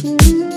Mm-hmm.